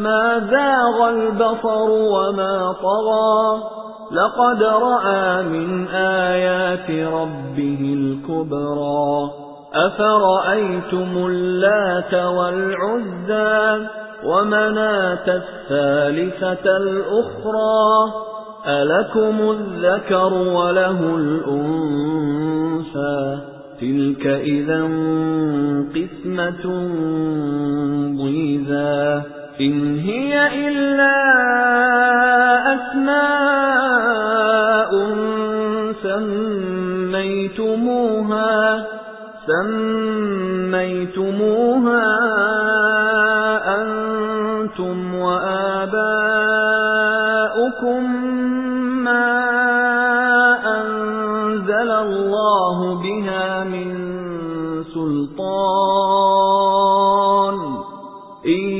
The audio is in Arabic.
ما زاغ البصر وما طغى. لقد رأى من آيات ربه الكبرى. أفرأيتم اللات والعزى ومناة الثالثة الأخرى؟ ألكم الذكر وله الأنثى. تلك إذا قسمة ضيزى. إن هي إلا أسماء سميتموها سميتموها أنتم وآباؤكم ما أنزل الله بها من سلطان. إن